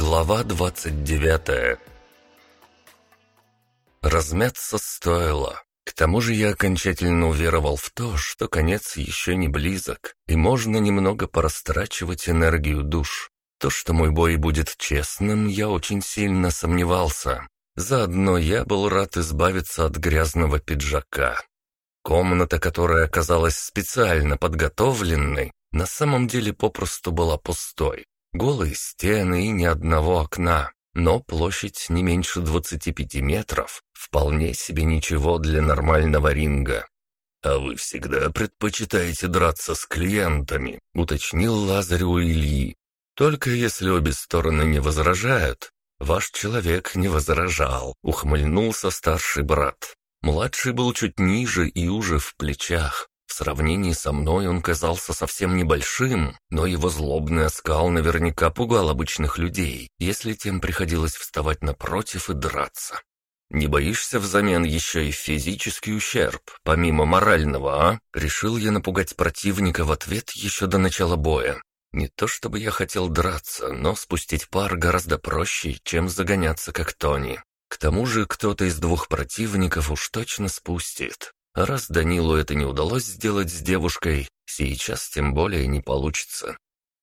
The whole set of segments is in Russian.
Глава 29 Размяться стоило. К тому же я окончательно уверовал в то, что конец еще не близок, и можно немного порастрачивать энергию душ. То, что мой бой будет честным, я очень сильно сомневался. Заодно я был рад избавиться от грязного пиджака. Комната, которая оказалась специально подготовленной, на самом деле попросту была пустой. Голые стены и ни одного окна, но площадь не меньше 25 метров. Вполне себе ничего для нормального ринга. «А вы всегда предпочитаете драться с клиентами», — уточнил Лазарь у Ильи. «Только если обе стороны не возражают». «Ваш человек не возражал», — ухмыльнулся старший брат. Младший был чуть ниже и уже в плечах. В сравнении со мной он казался совсем небольшим, но его злобный оскал наверняка пугал обычных людей, если тем приходилось вставать напротив и драться. «Не боишься взамен еще и физический ущерб, помимо морального, а?» Решил я напугать противника в ответ еще до начала боя. Не то чтобы я хотел драться, но спустить пар гораздо проще, чем загоняться как Тони. К тому же кто-то из двух противников уж точно спустит. Раз Данилу это не удалось сделать с девушкой, сейчас тем более не получится.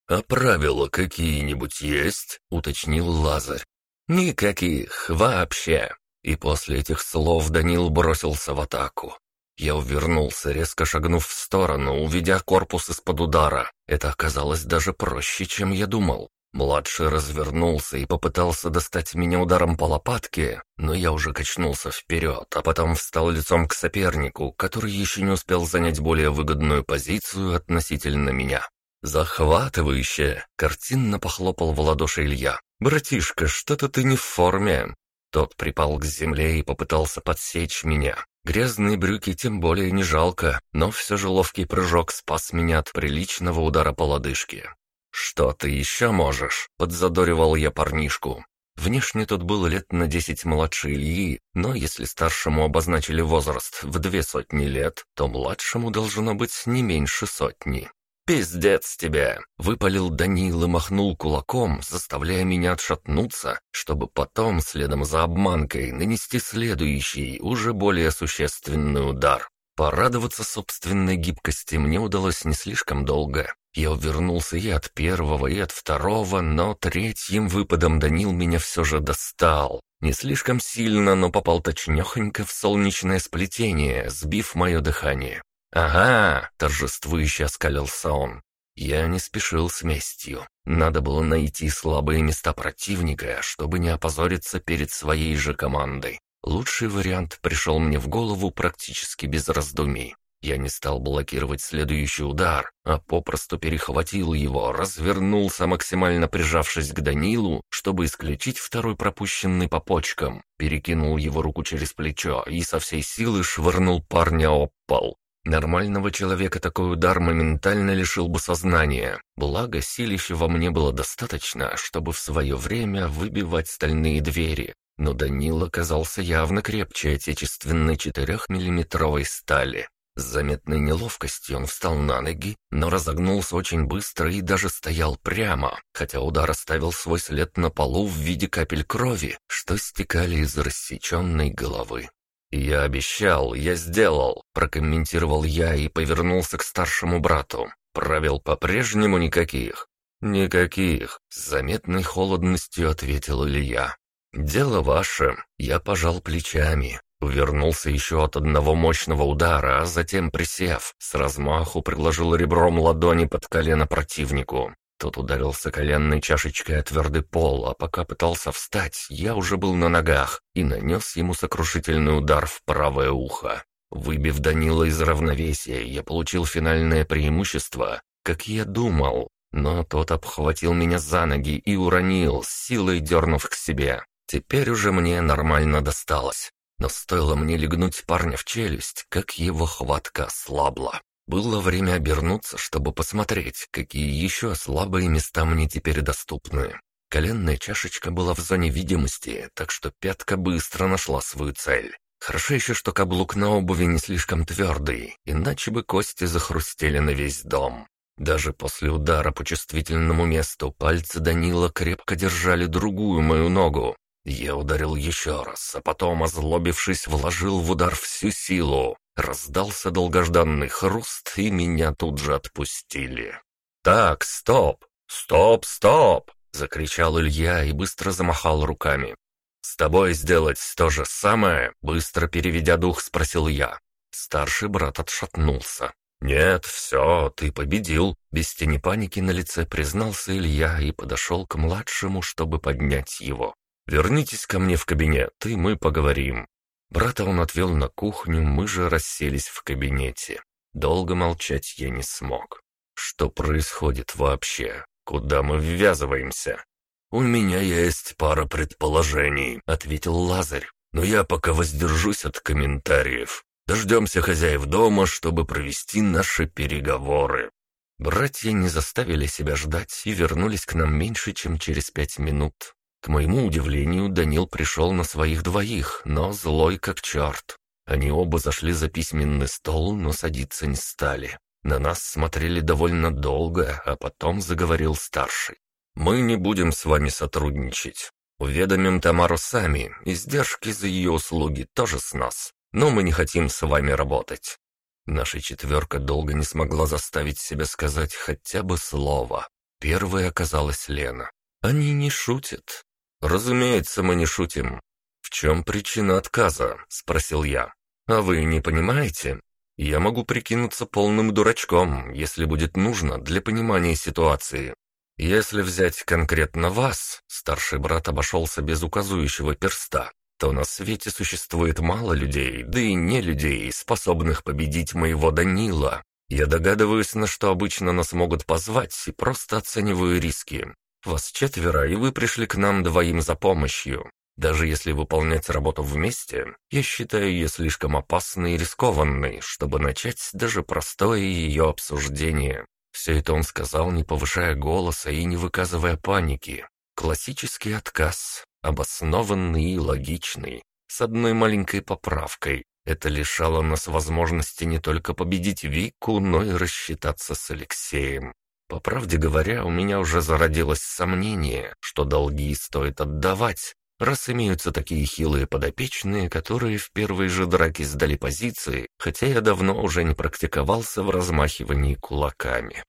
«А правила какие-нибудь есть?» — уточнил Лазарь. «Никаких, вообще». И после этих слов Данил бросился в атаку. Я увернулся, резко шагнув в сторону, увидя корпус из-под удара. Это оказалось даже проще, чем я думал. Младший развернулся и попытался достать меня ударом по лопатке, но я уже качнулся вперед, а потом встал лицом к сопернику, который еще не успел занять более выгодную позицию относительно меня. «Захватывающе!» — картинно похлопал в ладоши Илья. «Братишка, что-то ты не в форме!» Тот припал к земле и попытался подсечь меня. Грязные брюки тем более не жалко, но все же ловкий прыжок спас меня от приличного удара по лодыжке. «Что ты еще можешь?» — подзадоривал я парнишку. Внешне тот был лет на десять младше Ильи, но если старшему обозначили возраст в две сотни лет, то младшему должно быть не меньше сотни. «Пиздец тебе!» — выпалил Данил и махнул кулаком, заставляя меня отшатнуться, чтобы потом, следом за обманкой, нанести следующий, уже более существенный удар. Порадоваться собственной гибкости мне удалось не слишком долго. Я увернулся и от первого, и от второго, но третьим выпадом Данил меня все же достал. Не слишком сильно, но попал точнёхонько в солнечное сплетение, сбив мое дыхание. «Ага!» — торжествующе оскалился он. Я не спешил с местью. Надо было найти слабые места противника, чтобы не опозориться перед своей же командой. Лучший вариант пришел мне в голову практически без раздумий. Я не стал блокировать следующий удар, а попросту перехватил его, развернулся, максимально прижавшись к Данилу, чтобы исключить второй пропущенный по почкам, перекинул его руку через плечо и со всей силы швырнул парня об пол. Нормального человека такой удар моментально лишил бы сознания, благо силища во мне было достаточно, чтобы в свое время выбивать стальные двери, но Данил оказался явно крепче отечественной четырехмиллиметровой стали. С заметной неловкостью он встал на ноги, но разогнулся очень быстро и даже стоял прямо, хотя удар оставил свой след на полу в виде капель крови, что стекали из рассеченной головы. «Я обещал, я сделал», — прокомментировал я и повернулся к старшему брату. «Правил по-прежнему никаких». «Никаких», — с заметной холодностью ответил Илья. «Дело ваше», — я пожал плечами. Увернулся еще от одного мощного удара, а затем, присев, с размаху приложил ребром ладони под колено противнику. Тот ударился коленной чашечкой о твердый пол, а пока пытался встать, я уже был на ногах и нанес ему сокрушительный удар в правое ухо. Выбив Данила из равновесия, я получил финальное преимущество, как я думал, но тот обхватил меня за ноги и уронил, силой дернув к себе. Теперь уже мне нормально досталось. Но стоило мне легнуть парня в челюсть, как его хватка ослабла. Было время обернуться, чтобы посмотреть, какие еще слабые места мне теперь доступны. Коленная чашечка была в зоне видимости, так что пятка быстро нашла свою цель. Хорошо еще, что каблук на обуви не слишком твердый, иначе бы кости захрустели на весь дом. Даже после удара по чувствительному месту пальцы Данила крепко держали другую мою ногу. Я ударил еще раз, а потом, озлобившись, вложил в удар всю силу. Раздался долгожданный хруст, и меня тут же отпустили. «Так, стоп! Стоп, стоп!» — закричал Илья и быстро замахал руками. «С тобой сделать то же самое?» — быстро переведя дух, спросил я. Старший брат отшатнулся. «Нет, все, ты победил», — без тени паники на лице признался Илья и подошел к младшему, чтобы поднять его. «Вернитесь ко мне в кабинет, и мы поговорим». Брата он отвел на кухню, мы же расселись в кабинете. Долго молчать я не смог. Что происходит вообще? Куда мы ввязываемся? «У меня есть пара предположений», — ответил Лазарь. «Но я пока воздержусь от комментариев. Дождемся хозяев дома, чтобы провести наши переговоры». Братья не заставили себя ждать и вернулись к нам меньше, чем через пять минут. К моему удивлению, Данил пришел на своих двоих, но злой как черт. Они оба зашли за письменный стол, но садиться не стали. На нас смотрели довольно долго, а потом заговорил старший. «Мы не будем с вами сотрудничать. Уведомим Тамару сами, издержки за ее услуги тоже с нас но мы не хотим с вами работать». Наша четверка долго не смогла заставить себя сказать хотя бы слово. Первой оказалась Лена. «Они не шутят». «Разумеется, мы не шутим». «В чем причина отказа?» — спросил я. «А вы не понимаете? Я могу прикинуться полным дурачком, если будет нужно для понимания ситуации. Если взять конкретно вас, старший брат обошелся без указующего перста, то на свете существует мало людей, да и не людей, способных победить моего Данила. Я догадываюсь, на что обычно нас могут позвать, и просто оцениваю риски. Вас четверо, и вы пришли к нам двоим за помощью. Даже если выполнять работу вместе, я считаю ее слишком опасной и рискованной, чтобы начать даже простое ее обсуждение. Все это он сказал, не повышая голоса и не выказывая паники. Классический отказ, обоснованный и логичный, с одной маленькой поправкой. Это лишало нас возможности не только победить Вику, но и рассчитаться с Алексеем. По правде говоря, у меня уже зародилось сомнение, что долги стоит отдавать, раз имеются такие хилые подопечные, которые в первой же драке сдали позиции, хотя я давно уже не практиковался в размахивании кулаками.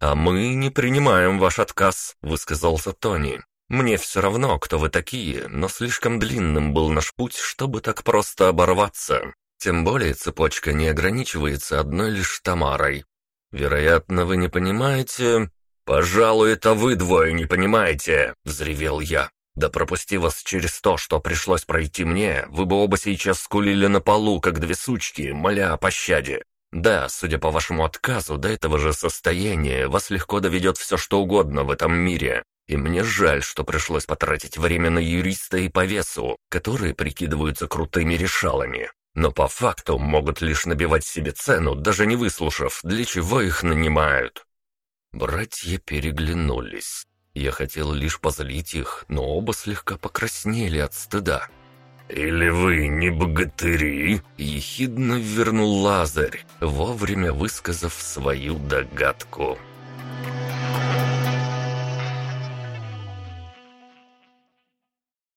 «А мы не принимаем ваш отказ», — высказался Тони. Мне все равно, кто вы такие, но слишком длинным был наш путь, чтобы так просто оборваться. Тем более цепочка не ограничивается одной лишь Тамарой. Вероятно, вы не понимаете... «Пожалуй, это вы двое не понимаете!» — взревел я. «Да пропусти вас через то, что пришлось пройти мне, вы бы оба сейчас скулили на полу, как две сучки, моля о пощаде. Да, судя по вашему отказу, до этого же состояния вас легко доведет все что угодно в этом мире. И мне жаль, что пришлось потратить время на юриста и повесу, которые прикидываются крутыми решалами. Но по факту могут лишь набивать себе цену, даже не выслушав, для чего их нанимают. Братья переглянулись. Я хотел лишь позлить их, но оба слегка покраснели от стыда. «Или вы не богатыри?» — ехидно вернул Лазарь, вовремя высказав свою догадку.